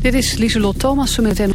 Dit is Lieselot Thomassen met een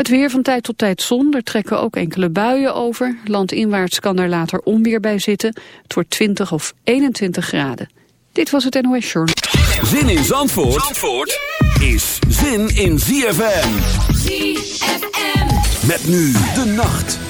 Het weer van tijd tot tijd zon, er trekken ook enkele buien over. Landinwaarts kan er later onweer bij zitten. Het wordt 20 of 21 graden. Dit was het NOS Journal. Zin in Zandvoort, Zandvoort is zin in ZFM. ZFM. Met nu de nacht.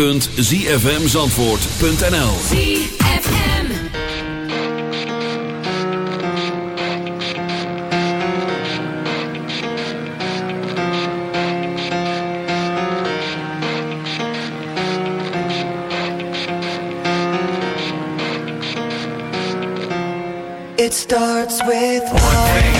www.zfmzandvoort.nl ZFM. It starts with One. thing,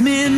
me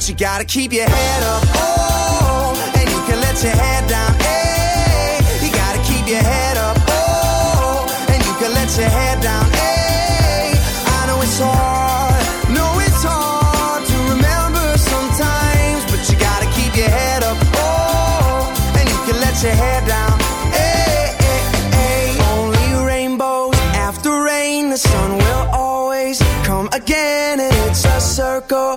but you gotta keep your head up. Oh, and you can let your head down. Hey, you gotta keep your head up. Oh, and you can let your head down. Hey, I know it's hard. No, it's hard your head down. Hey, hey, hey. Only rainbows after rain. The sun will always come again, and it's a circle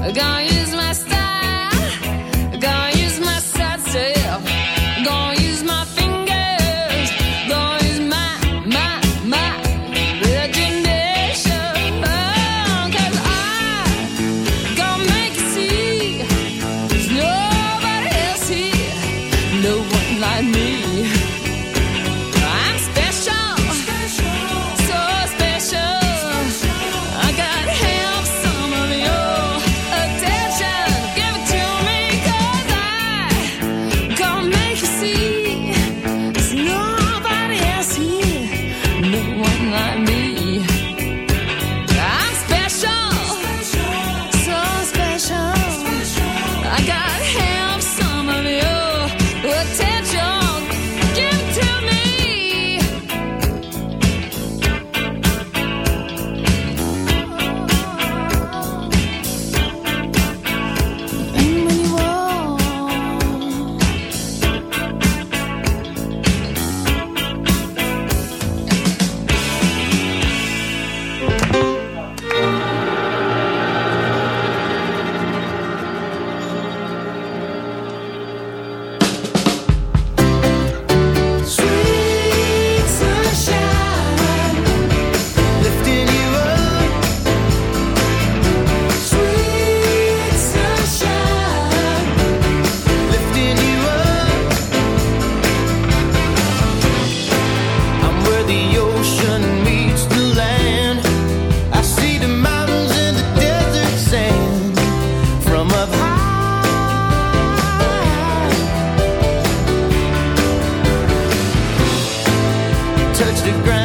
A guy Instagram.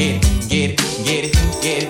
get it, get it, get it, get it.